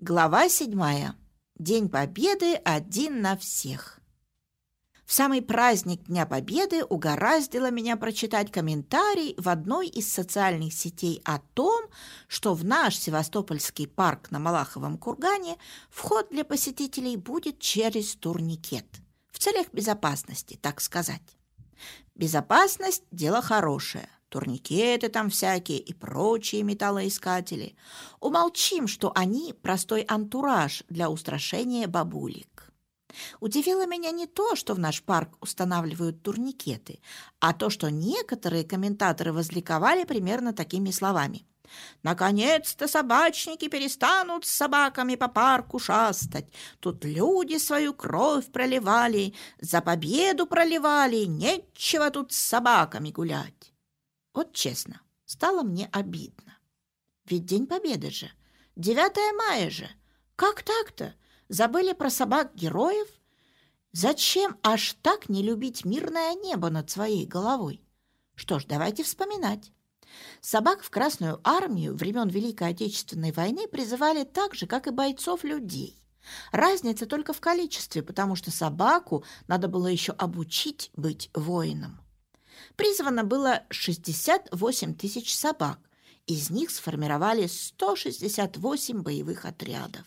Глава седьмая. День Победы один на всех. В самый праздник Дня Победы угораздило меня прочитать комментарий в одной из социальных сетей о том, что в наш Севастопольский парк на Малаховом кургане вход для посетителей будет через турникет. В целях безопасности, так сказать. Безопасность – дело хорошее турникеты там всякие и прочие металлоискатели. Умолчим, что они простой антураж для устрашения бабулек. Удивило меня не то, что в наш парк устанавливают турникеты, а то, что некоторые комментаторы возликовали примерно такими словами. Наконец-то собачники перестанут с собаками по парку шастать. Тут люди свою кровь проливали, за победу проливали, нечего тут с собаками гулять. Вот честно, стало мне обидно. Ведь День Победы же, 9 мая же. Как так-то? Забыли про собак-героев? Зачем аж так не любить мирное небо над своей головой? Что ж, давайте вспоминать. Собак в Красную армию времен Великой Отечественной войны призывали так же, как и бойцов людей. Разница только в количестве, потому что собаку надо было еще обучить быть воином. Призвано было 68 тысяч собак. Из них сформировали 168 боевых отрядов.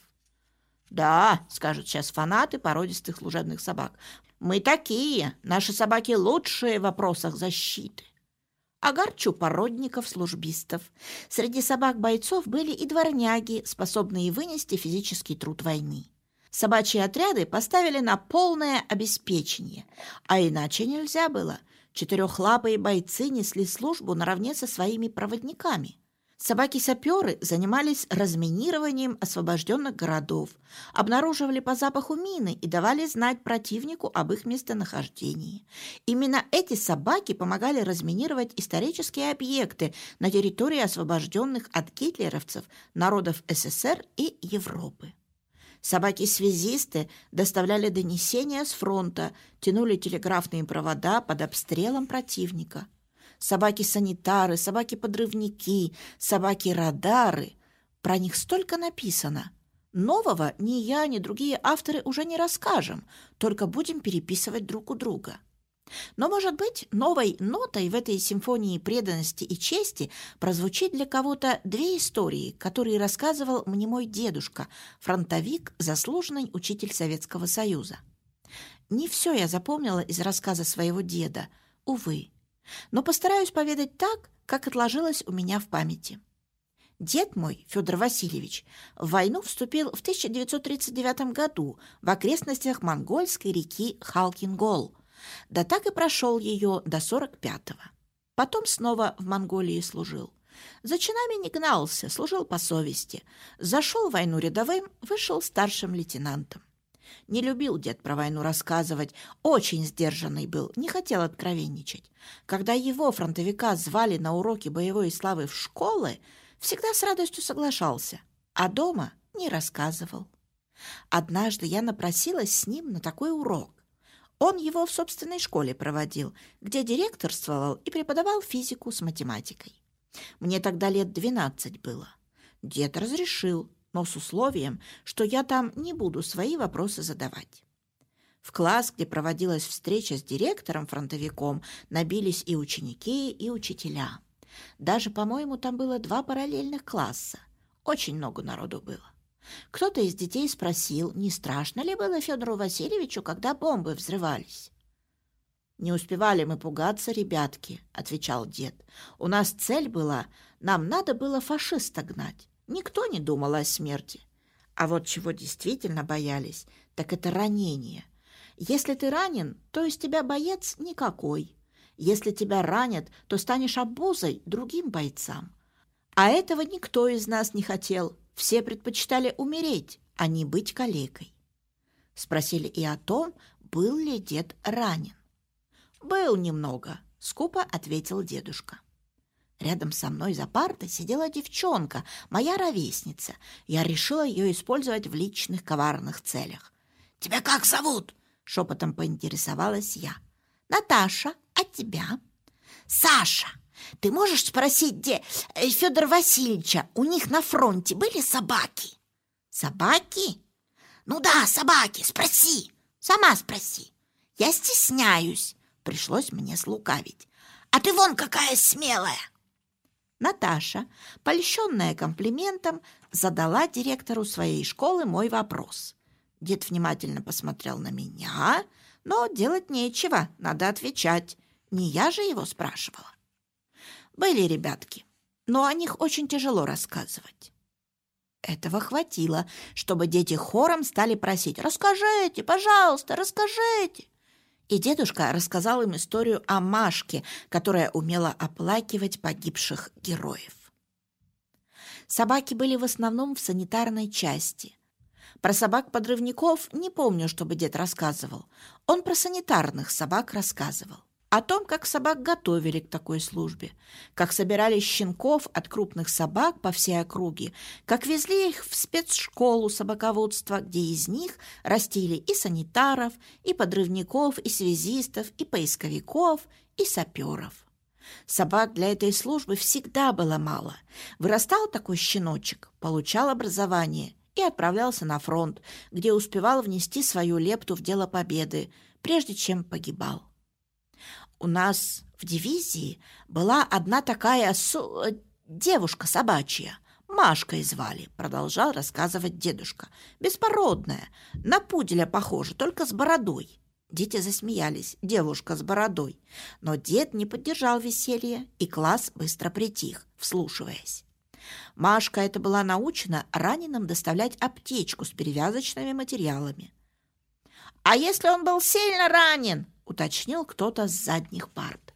«Да», — скажут сейчас фанаты породистых служебных собак, «мы такие, наши собаки лучшие в вопросах защиты». Огарчу породников-службистов. Среди собак-бойцов были и дворняги, способные вынести физический труд войны. Собачьи отряды поставили на полное обеспечение, а иначе нельзя было – Четырехлапые бойцы несли службу наравне со своими проводниками. Собаки-саперы занимались разминированием освобожденных городов, обнаруживали по запаху мины и давали знать противнику об их местонахождении. Именно эти собаки помогали разминировать исторические объекты на территории освобожденных от гитлеровцев народов СССР и Европы. Собаки-связисты доставляли донесения с фронта, тянули телеграфные провода под обстрелом противника. Собаки-санитары, собаки-подрывники, собаки-радары. Про них столько написано. Нового ни я, ни другие авторы уже не расскажем, только будем переписывать друг у друга. Но, может быть, новой нотой в этой симфонии преданности и чести прозвучит для кого-то две истории, которые рассказывал мне мой дедушка, фронтовик, заслуженный учитель Советского Союза. Не все я запомнила из рассказа своего деда, увы, но постараюсь поведать так, как отложилось у меня в памяти. Дед мой, Федор Васильевич, в войну вступил в 1939 году в окрестностях монгольской реки Халкингол – да так и прошел ее до сорок пятого. Потом снова в Монголии служил. За чинами не гнался, служил по совести. Зашел в войну рядовым, вышел старшим лейтенантом. Не любил дед про войну рассказывать, очень сдержанный был, не хотел откровенничать. Когда его, фронтовика, звали на уроки боевой славы в школы, всегда с радостью соглашался, а дома не рассказывал. Однажды я напросилась с ним на такой урок. Он его в собственной школе проводил, где директорствовал и преподавал физику с математикой. Мне тогда лет двенадцать было. Дед разрешил, но с условием, что я там не буду свои вопросы задавать. В класс, где проводилась встреча с директором-фронтовиком, набились и ученики, и учителя. Даже, по-моему, там было два параллельных класса. Очень много народу было. Кто-то из детей спросил, не страшно ли было Федору Васильевичу, когда бомбы взрывались. «Не успевали мы пугаться, ребятки», — отвечал дед. «У нас цель была, нам надо было фашиста гнать. Никто не думал о смерти. А вот чего действительно боялись, так это ранение. Если ты ранен, то из тебя боец никакой. Если тебя ранят, то станешь обузой другим бойцам. А этого никто из нас не хотел, все предпочитали умереть, а не быть калекой. Спросили и о том, был ли дед ранен. «Был немного», — скупо ответил дедушка. Рядом со мной за партой сидела девчонка, моя ровесница. Я решила ее использовать в личных коварных целях. «Тебя как зовут?» — шепотом поинтересовалась я. «Наташа, а тебя?» «Саша!» Ты можешь спросить, где э, Федор Васильевича? У них на фронте были собаки?» Собаки? Ну да, собаки, спроси. Сама спроси. Я стесняюсь. Пришлось мне слукавить. А ты вон какая смелая. Наташа, польщенная комплиментом, задала директору своей школы мой вопрос. Дед внимательно посмотрел на меня, но делать нечего, надо отвечать. Не я же его спрашивала. Были ребятки, но о них очень тяжело рассказывать. Этого хватило, чтобы дети хором стали просить «Расскажите, пожалуйста, расскажите!» И дедушка рассказал им историю о Машке, которая умела оплакивать погибших героев. Собаки были в основном в санитарной части. Про собак-подрывников не помню, чтобы дед рассказывал. Он про санитарных собак рассказывал о том, как собак готовили к такой службе, как собирали щенков от крупных собак по всей округе, как везли их в спецшколу собаководства, где из них растили и санитаров, и подрывников, и связистов, и поисковиков, и саперов. Собак для этой службы всегда было мало. Вырастал такой щеночек, получал образование и отправлялся на фронт, где успевал внести свою лепту в дело победы, прежде чем погибал. У нас в дивизии была одна такая су... девушка собачья. Машкой звали, продолжал рассказывать дедушка. Беспородная, на пуделя похожа, только с бородой. Дети засмеялись. Девушка с бородой. Но дед не поддержал веселье, и класс быстро притих, вслушиваясь. Машка это была научена раненым доставлять аптечку с перевязочными материалами. «А если он был сильно ранен?» Уточнил кто-то с задних парт.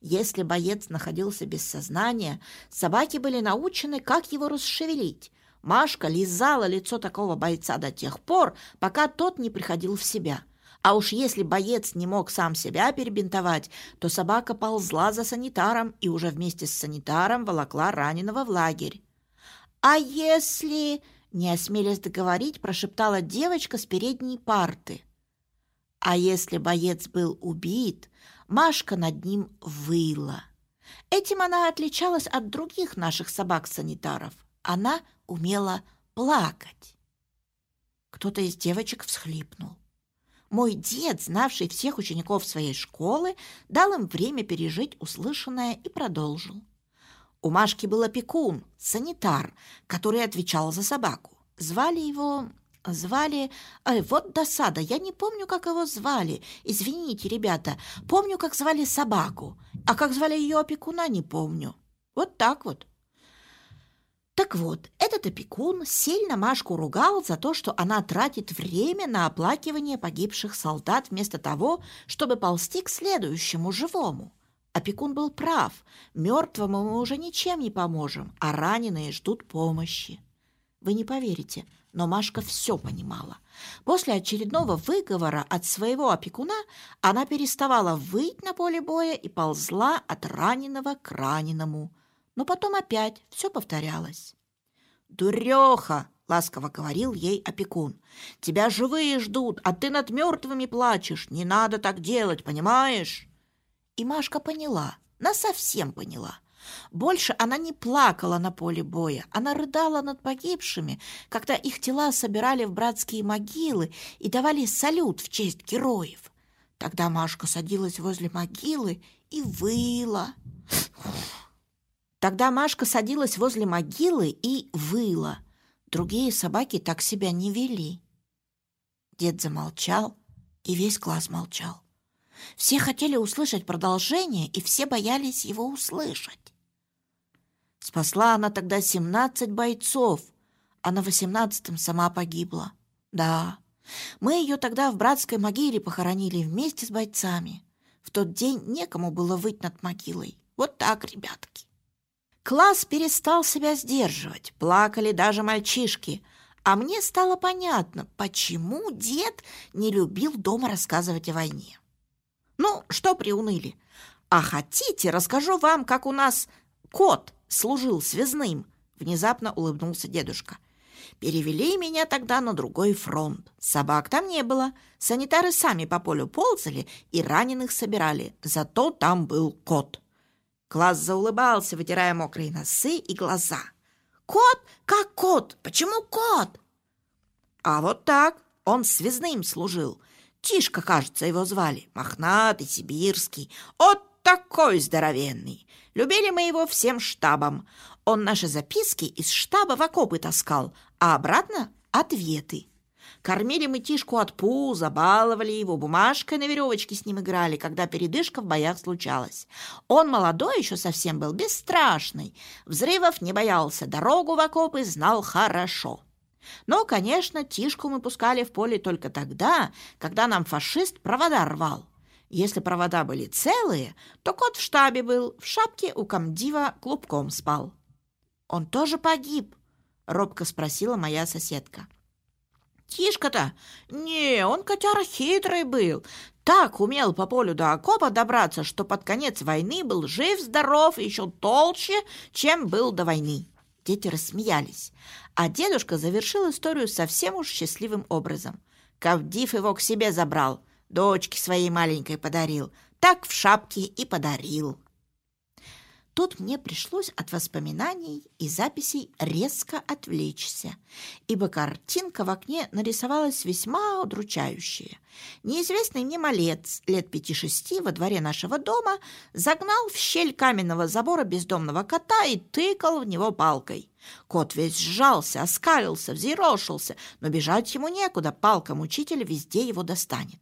Если боец находился без сознания, собаки были научены, как его расшевелить. Машка лизала лицо такого бойца до тех пор, пока тот не приходил в себя. А уж если боец не мог сам себя перебинтовать, то собака ползла за санитаром и уже вместе с санитаром волокла раненого в лагерь. «А если...» — не осмелясь договорить, прошептала девочка с передней парты. А если боец был убит, Машка над ним выла. Этим она отличалась от других наших собак-санитаров. Она умела плакать. Кто-то из девочек всхлипнул. Мой дед, знавший всех учеников своей школы, дал им время пережить услышанное и продолжил. У Машки был опекун, санитар, который отвечал за собаку. Звали его Звали... Ай, вот досада, я не помню, как его звали. Извините, ребята, помню, как звали собаку, а как звали ее опекуна, не помню. Вот так вот. Так вот, этот опекун сильно Машку ругал за то, что она тратит время на оплакивание погибших солдат вместо того, чтобы ползти к следующему живому. Опекун был прав. Мертвому мы уже ничем не поможем, а раненые ждут помощи. Вы не поверите, но Машка все понимала. После очередного выговора от своего опекуна она переставала выть на поле боя и ползла от раненого к раненому. Но потом опять все повторялось. «Дуреха!» — ласково говорил ей опекун. «Тебя живые ждут, а ты над мертвыми плачешь. Не надо так делать, понимаешь?» И Машка поняла, насовсем поняла — больше она не плакала на поле боя, она рыдала над погибшими, когда их тела собирали в братские могилы и давали салют в честь героев. Тогда Машка садилась возле могилы и выла. Тогда Машка садилась возле могилы и выла. Другие собаки так себя не вели. Дед замолчал, и весь класс молчал. Все хотели услышать продолжение, и все боялись его услышать. Спасла она тогда семнадцать бойцов, а на восемнадцатом сама погибла. Да, мы ее тогда в братской могиле похоронили вместе с бойцами. В тот день некому было выть над могилой. Вот так, ребятки. Класс перестал себя сдерживать, плакали даже мальчишки. А мне стало понятно, почему дед не любил дома рассказывать о войне. Ну, что приуныли? А хотите, расскажу вам, как у нас кот служил связным», — внезапно улыбнулся дедушка. «Перевели меня тогда на другой фронт. Собак там не было. Санитары сами по полю ползали и раненых собирали. Зато там был кот». Класс заулыбался, вытирая мокрые носы и глаза. «Кот? Как кот? Почему кот?» А вот так. Он связным служил. Тишка, кажется, его звали. Мохнатый, сибирский. Вот такой здоровенный. Любили мы его всем штабом. Он наши записки из штаба в окопы таскал, а обратно — ответы. Кормили мы Тишку от пуза, баловали его, бумажкой на веревочке с ним играли, когда передышка в боях случалась. Он молодой еще совсем был, бесстрашный. Взрывов не боялся, дорогу в окопы знал хорошо. Но, конечно, Тишку мы пускали в поле только тогда, когда нам фашист провода рвал. Если провода были целые, то кот в штабе был, в шапке у комдива клубком спал. «Он тоже погиб?» — робко спросила моя соседка. Тишка-то? Не, он котяра хитрый был. Так умел по полю до окопа добраться, что под конец войны был жив-здоров еще толще, чем был до войны. Дети рассмеялись, а дедушка завершил историю совсем уж счастливым образом. Кавдив его к себе забрал, дочке своей маленькой подарил, так в шапке и подарил. Тут мне пришлось от воспоминаний и записей резко отвлечься, ибо картинка в окне нарисовалась весьма удручающая. Неизвестный мне малец лет пяти-шести во дворе нашего дома загнал в щель каменного забора бездомного кота и тыкал в него палкой. Кот весь сжался, оскалился, взъерошился, но бежать ему некуда, палка мучителя везде его достанет.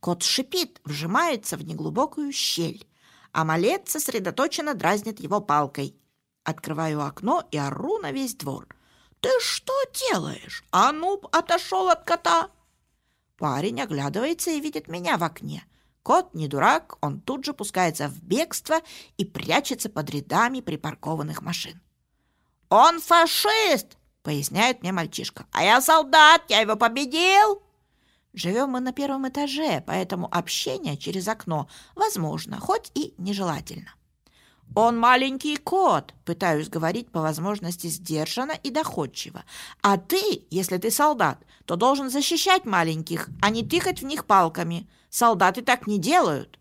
Кот шипит, вжимается в неглубокую щель а малец сосредоточенно дразнит его палкой. Открываю окно и ору на весь двор. «Ты что делаешь? А ну, отошел от кота!» Парень оглядывается и видит меня в окне. Кот не дурак, он тут же пускается в бегство и прячется под рядами припаркованных машин. «Он фашист!» — поясняет мне мальчишка. «А я солдат, я его победил!» Живем мы на первом этаже, поэтому общение через окно возможно, хоть и нежелательно. «Он маленький кот», — пытаюсь говорить по возможности сдержанно и доходчиво. «А ты, если ты солдат, то должен защищать маленьких, а не тыкать в них палками. Солдаты так не делают».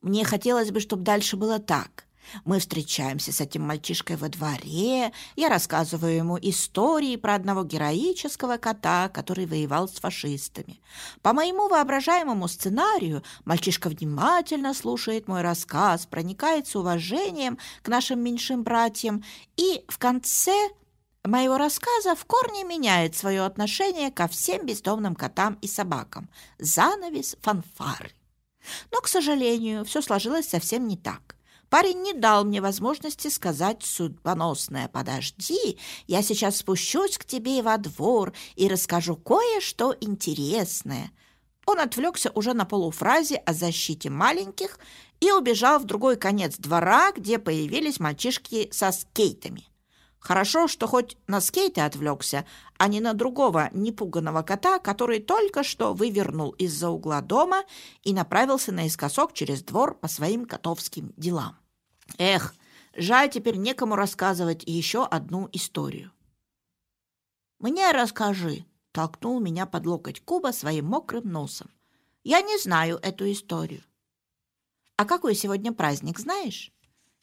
Мне хотелось бы, чтобы дальше было так. Мы встречаемся с этим мальчишкой во дворе, я рассказываю ему истории про одного героического кота, который воевал с фашистами. По моему воображаемому сценарию мальчишка внимательно слушает мой рассказ, проникается уважением к нашим меньшим братьям и в конце моего рассказа в корне меняет свое отношение ко всем бездомным котам и собакам. Занавес фанфары. Но, к сожалению, все сложилось совсем не так. Парень не дал мне возможности сказать судьбоносное «Подожди, я сейчас спущусь к тебе во двор и расскажу кое-что интересное». Он отвлекся уже на полуфразе о защите маленьких и убежал в другой конец двора, где появились мальчишки со скейтами. Хорошо, что хоть на скейты отвлекся, а не на другого непуганного кота, который только что вывернул из-за угла дома и направился наискосок через двор по своим котовским делам. Эх, жаль теперь некому рассказывать еще одну историю. «Мне расскажи», — толкнул меня под локоть Куба своим мокрым носом. «Я не знаю эту историю». «А какой сегодня праздник, знаешь?»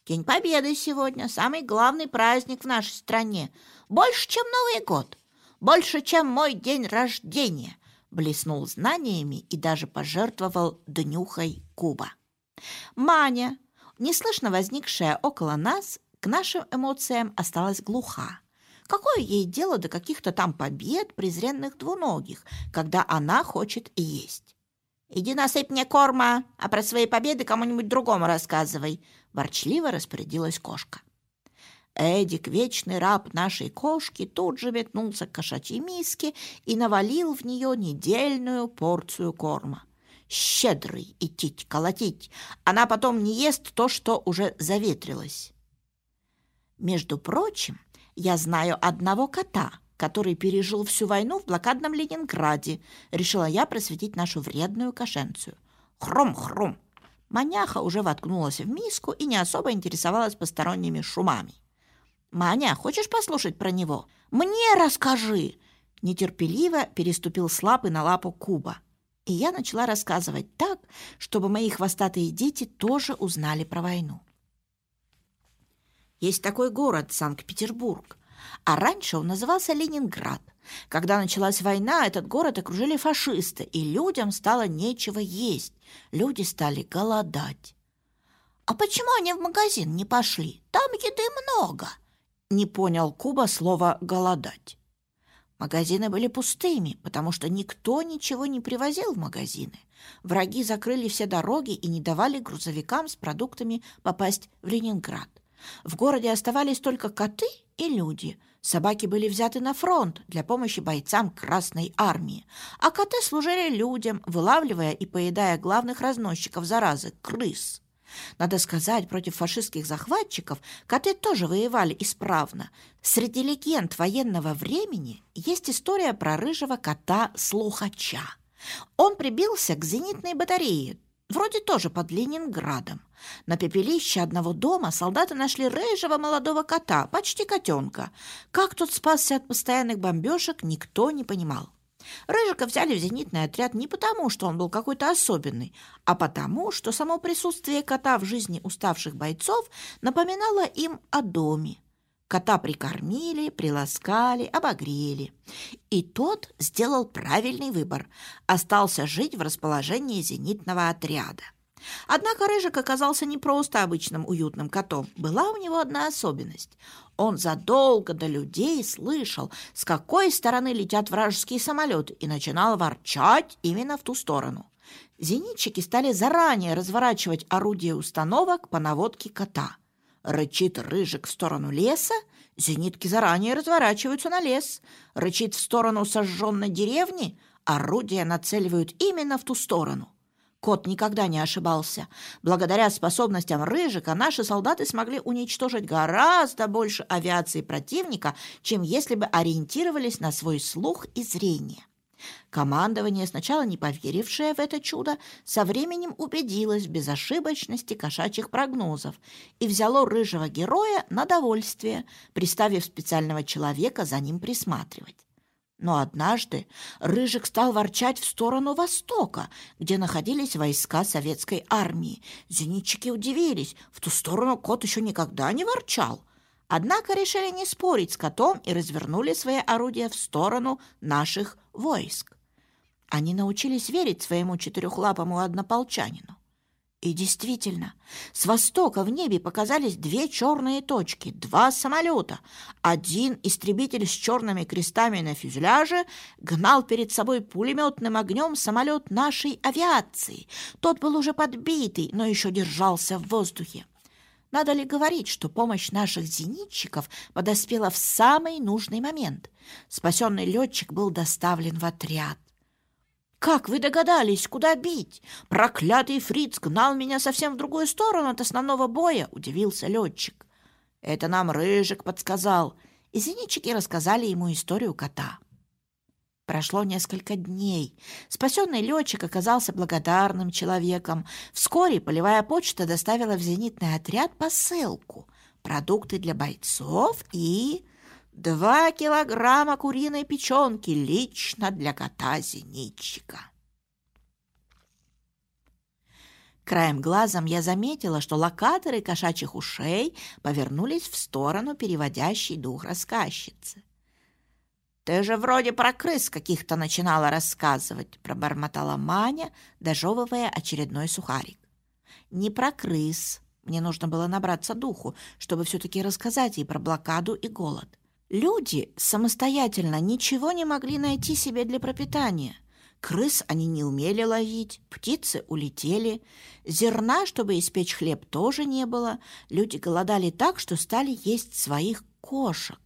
«День Победы сегодня, самый главный праздник в нашей стране. Больше, чем Новый год, больше, чем мой день рождения», блеснул знаниями и даже пожертвовал днюхой Куба. Маня, неслышно возникшая около нас, к нашим эмоциям осталась глуха. Какое ей дело до каких-то там побед презренных двуногих, когда она хочет есть? «Иди насыпь мне корма, а про свои победы кому-нибудь другому рассказывай», — ворчливо распорядилась кошка. Эдик, вечный раб нашей кошки, тут же метнулся к кошачьей миске и навалил в нее недельную порцию корма щедрый идти колотить. Она потом не ест то, что уже заветрилось. Между прочим, я знаю одного кота, который пережил всю войну в блокадном Ленинграде. Решила я просветить нашу вредную кошенцию. Хром-хром. Маняха уже воткнулась в миску и не особо интересовалась посторонними шумами. «Маня, хочешь послушать про него?» «Мне расскажи!» Нетерпеливо переступил с лапы на лапу Куба. И я начала рассказывать так, чтобы мои хвостатые дети тоже узнали про войну. Есть такой город Санкт-Петербург, а раньше он назывался Ленинград. Когда началась война, этот город окружили фашисты, и людям стало нечего есть. Люди стали голодать. «А почему они в магазин не пошли? Там еды много!» Не понял Куба слова «голодать». Магазины были пустыми, потому что никто ничего не привозил в магазины. Враги закрыли все дороги и не давали грузовикам с продуктами попасть в Ленинград. В городе оставались только коты и люди. Собаки были взяты на фронт для помощи бойцам Красной Армии, а коты служили людям, вылавливая и поедая главных разносчиков заразы – крыс. Надо сказать, против фашистских захватчиков коты тоже воевали исправно. Среди легенд военного времени есть история про рыжего кота-слухача. Он прибился к зенитной батарее, вроде тоже под Ленинградом. На пепелище одного дома солдаты нашли рыжего молодого кота, почти котенка. Как тот спасся от постоянных бомбежек, никто не понимал. Рыжика взяли в зенитный отряд не потому, что он был какой-то особенный, а потому, что само присутствие кота в жизни уставших бойцов напоминало им о доме. Кота прикормили, приласкали, обогрели. И тот сделал правильный выбор. Остался жить в расположении зенитного отряда. Однако Рыжик оказался не просто обычным уютным котом. Была у него одна особенность. Он задолго до людей слышал, с какой стороны летят вражеские самолеты, и начинал ворчать именно в ту сторону. Зенитчики стали заранее разворачивать орудия установок по наводке кота. Рычит Рыжик в сторону леса, зенитки заранее разворачиваются на лес. Рычит в сторону сожженной деревни, орудия нацеливают именно в ту сторону. Кот никогда не ошибался. Благодаря способностям Рыжика наши солдаты смогли уничтожить гораздо больше авиации противника, чем если бы ориентировались на свой слух и зрение. Командование, сначала не поверившее в это чудо, со временем убедилось в безошибочности кошачьих прогнозов и взяло рыжего героя на довольствие, приставив специального человека за ним присматривать. Но однажды Рыжик стал ворчать в сторону востока, где находились войска советской армии. Зенитчики удивились, в ту сторону кот еще никогда не ворчал. Однако решили не спорить с котом и развернули свои орудия в сторону наших войск. Они научились верить своему четырехлапому однополчанину. И действительно, с востока в небе показались две черные точки, два самолета. Один истребитель с черными крестами на фюзеляже гнал перед собой пулеметным огнем самолет нашей авиации. Тот был уже подбитый, но еще держался в воздухе. Надо ли говорить, что помощь наших зенитчиков подоспела в самый нужный момент? Спасенный летчик был доставлен в отряд. «Как вы догадались, куда бить? Проклятый фриц гнал меня совсем в другую сторону от основного боя», — удивился летчик. «Это нам Рыжик подсказал». И зенитчики рассказали ему историю кота. Прошло несколько дней. Спасенный летчик оказался благодарным человеком. Вскоре полевая почта доставила в зенитный отряд посылку. Продукты для бойцов и Два килограмма куриной печенки лично для кота-зенитчика. Краем глазом я заметила, что локаторы кошачьих ушей повернулись в сторону переводящей дух рассказчицы. «Ты же вроде про крыс каких-то начинала рассказывать», — пробормотала Маня, дожевывая очередной сухарик. «Не про крыс. Мне нужно было набраться духу, чтобы все-таки рассказать ей про блокаду и голод. Люди самостоятельно ничего не могли найти себе для пропитания. Крыс они не умели ловить, птицы улетели, зерна, чтобы испечь хлеб, тоже не было. Люди голодали так, что стали есть своих кошек.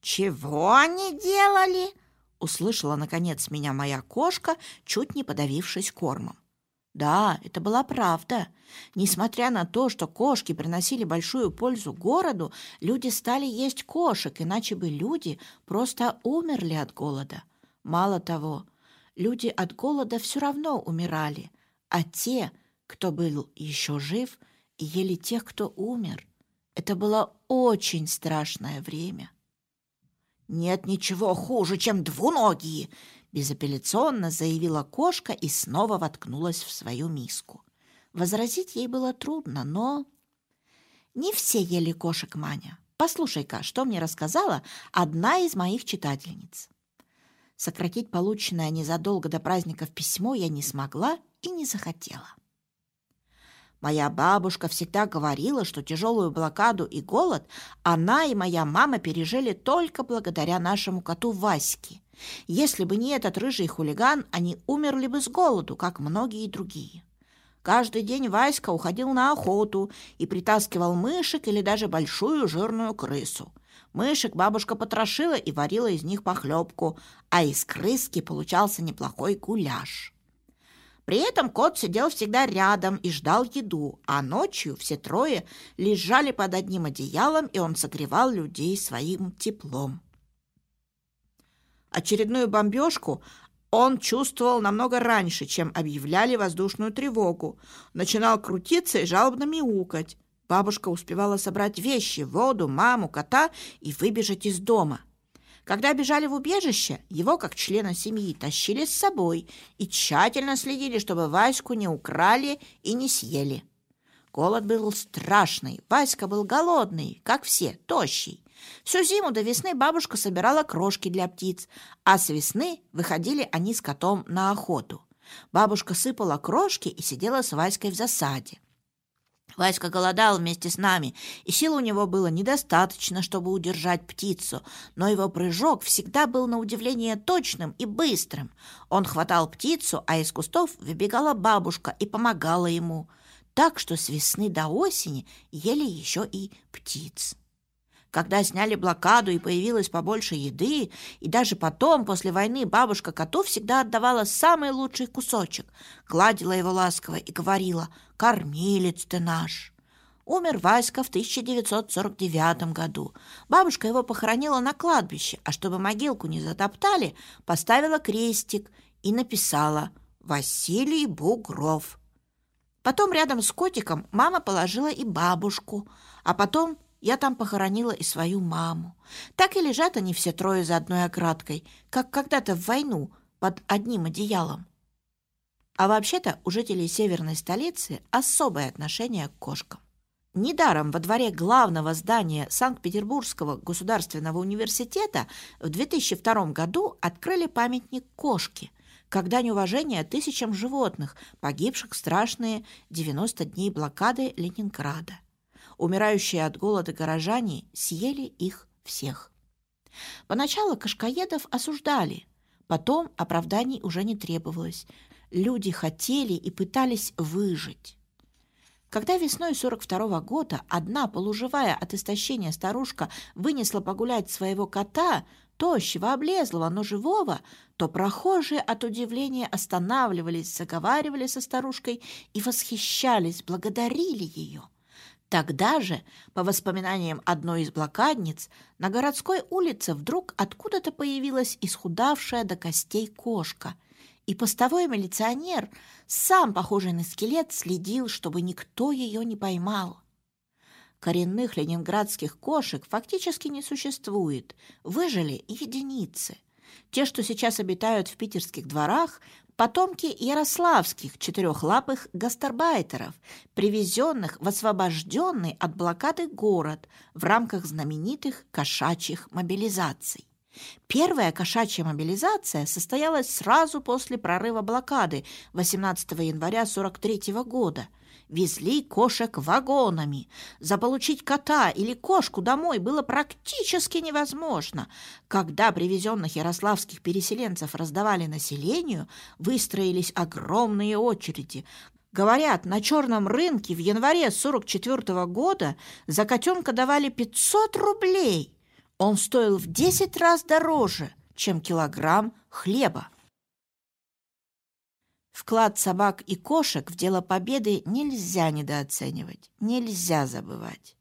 «Чего они делали?» — услышала, наконец, меня моя кошка, чуть не подавившись кормом. Да, это была правда. Несмотря на то, что кошки приносили большую пользу городу, люди стали есть кошек, иначе бы люди просто умерли от голода. Мало того, люди от голода все равно умирали, а те, кто был еще жив, ели тех, кто умер. Это было очень страшное время. «Нет ничего хуже, чем двуногие!» Безапелляционно заявила кошка и снова воткнулась в свою миску. Возразить ей было трудно, но... Не все ели кошек, Маня. Послушай-ка, что мне рассказала одна из моих читательниц. Сократить полученное незадолго до праздников письмо я не смогла и не захотела. Моя бабушка всегда говорила, что тяжелую блокаду и голод она и моя мама пережили только благодаря нашему коту Ваське. Если бы не этот рыжий хулиган, они умерли бы с голоду, как многие другие. Каждый день Васька уходил на охоту и притаскивал мышек или даже большую жирную крысу. Мышек бабушка потрошила и варила из них похлебку, а из крыски получался неплохой гуляш. При этом кот сидел всегда рядом и ждал еду, а ночью все трое лежали под одним одеялом, и он согревал людей своим теплом. Очередную бомбежку он чувствовал намного раньше, чем объявляли воздушную тревогу. Начинал крутиться и жалобно мяукать. Бабушка успевала собрать вещи, воду, маму, кота и выбежать из дома – когда бежали в убежище, его, как члена семьи, тащили с собой и тщательно следили, чтобы Ваську не украли и не съели. Голод был страшный, Васька был голодный, как все, тощий. Всю зиму до весны бабушка собирала крошки для птиц, а с весны выходили они с котом на охоту. Бабушка сыпала крошки и сидела с Васькой в засаде. Васька голодал вместе с нами, и сил у него было недостаточно, чтобы удержать птицу, но его прыжок всегда был на удивление точным и быстрым. Он хватал птицу, а из кустов выбегала бабушка и помогала ему, так что с весны до осени ели еще и птиц. Когда сняли блокаду и появилось побольше еды, и даже потом, после войны, бабушка коту всегда отдавала самый лучший кусочек, гладила его ласково и говорила «Кормилец ты наш». Умер Васька в 1949 году. Бабушка его похоронила на кладбище, а чтобы могилку не затоптали, поставила крестик и написала «Василий Бугров». Потом рядом с котиком мама положила и бабушку, а потом я там похоронила и свою маму. Так и лежат они все трое за одной оградкой, как когда-то в войну под одним одеялом. А вообще-то у жителей северной столицы особое отношение к кошкам. Недаром во дворе главного здания Санкт-Петербургского государственного университета в 2002 году открыли памятник кошке, как дань уважения тысячам животных, погибших в страшные 90 дней блокады Ленинграда. Умирающие от голода горожане съели их всех. Поначалу кашкаедов осуждали, потом оправданий уже не требовалось. Люди хотели и пытались выжить. Когда весной 42 -го года одна полуживая от истощения старушка вынесла погулять своего кота, тощего, облезлого, но живого, то прохожие от удивления останавливались, заговаривали со старушкой и восхищались, благодарили ее. Тогда же, по воспоминаниям одной из блокадниц, на городской улице вдруг откуда-то появилась исхудавшая до костей кошка, и постовой милиционер, сам похожий на скелет, следил, чтобы никто ее не поймал. Коренных ленинградских кошек фактически не существует, выжили единицы. Те, что сейчас обитают в питерских дворах, потомки ярославских четырехлапых гастарбайтеров, привезенных в освобожденный от блокады город в рамках знаменитых кошачьих мобилизаций. Первая кошачья мобилизация состоялась сразу после прорыва блокады 18 января 43 года – Везли кошек вагонами. Заполучить кота или кошку домой было практически невозможно. Когда привезенных ярославских переселенцев раздавали населению, выстроились огромные очереди. Говорят, на черном рынке в январе 44 -го года за котенка давали 500 рублей. Он стоил в 10 раз дороже, чем килограмм хлеба. Вклад собак и кошек в дело победы нельзя недооценивать, нельзя забывать.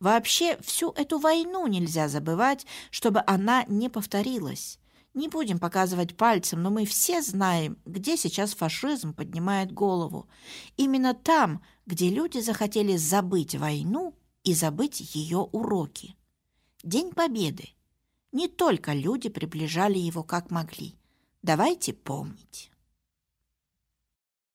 Вообще всю эту войну нельзя забывать, чтобы она не повторилась. Не будем показывать пальцем, но мы все знаем, где сейчас фашизм поднимает голову. Именно там, где люди захотели забыть войну и забыть ее уроки. День Победы. Не только люди приближали его как могли. Давайте помнить.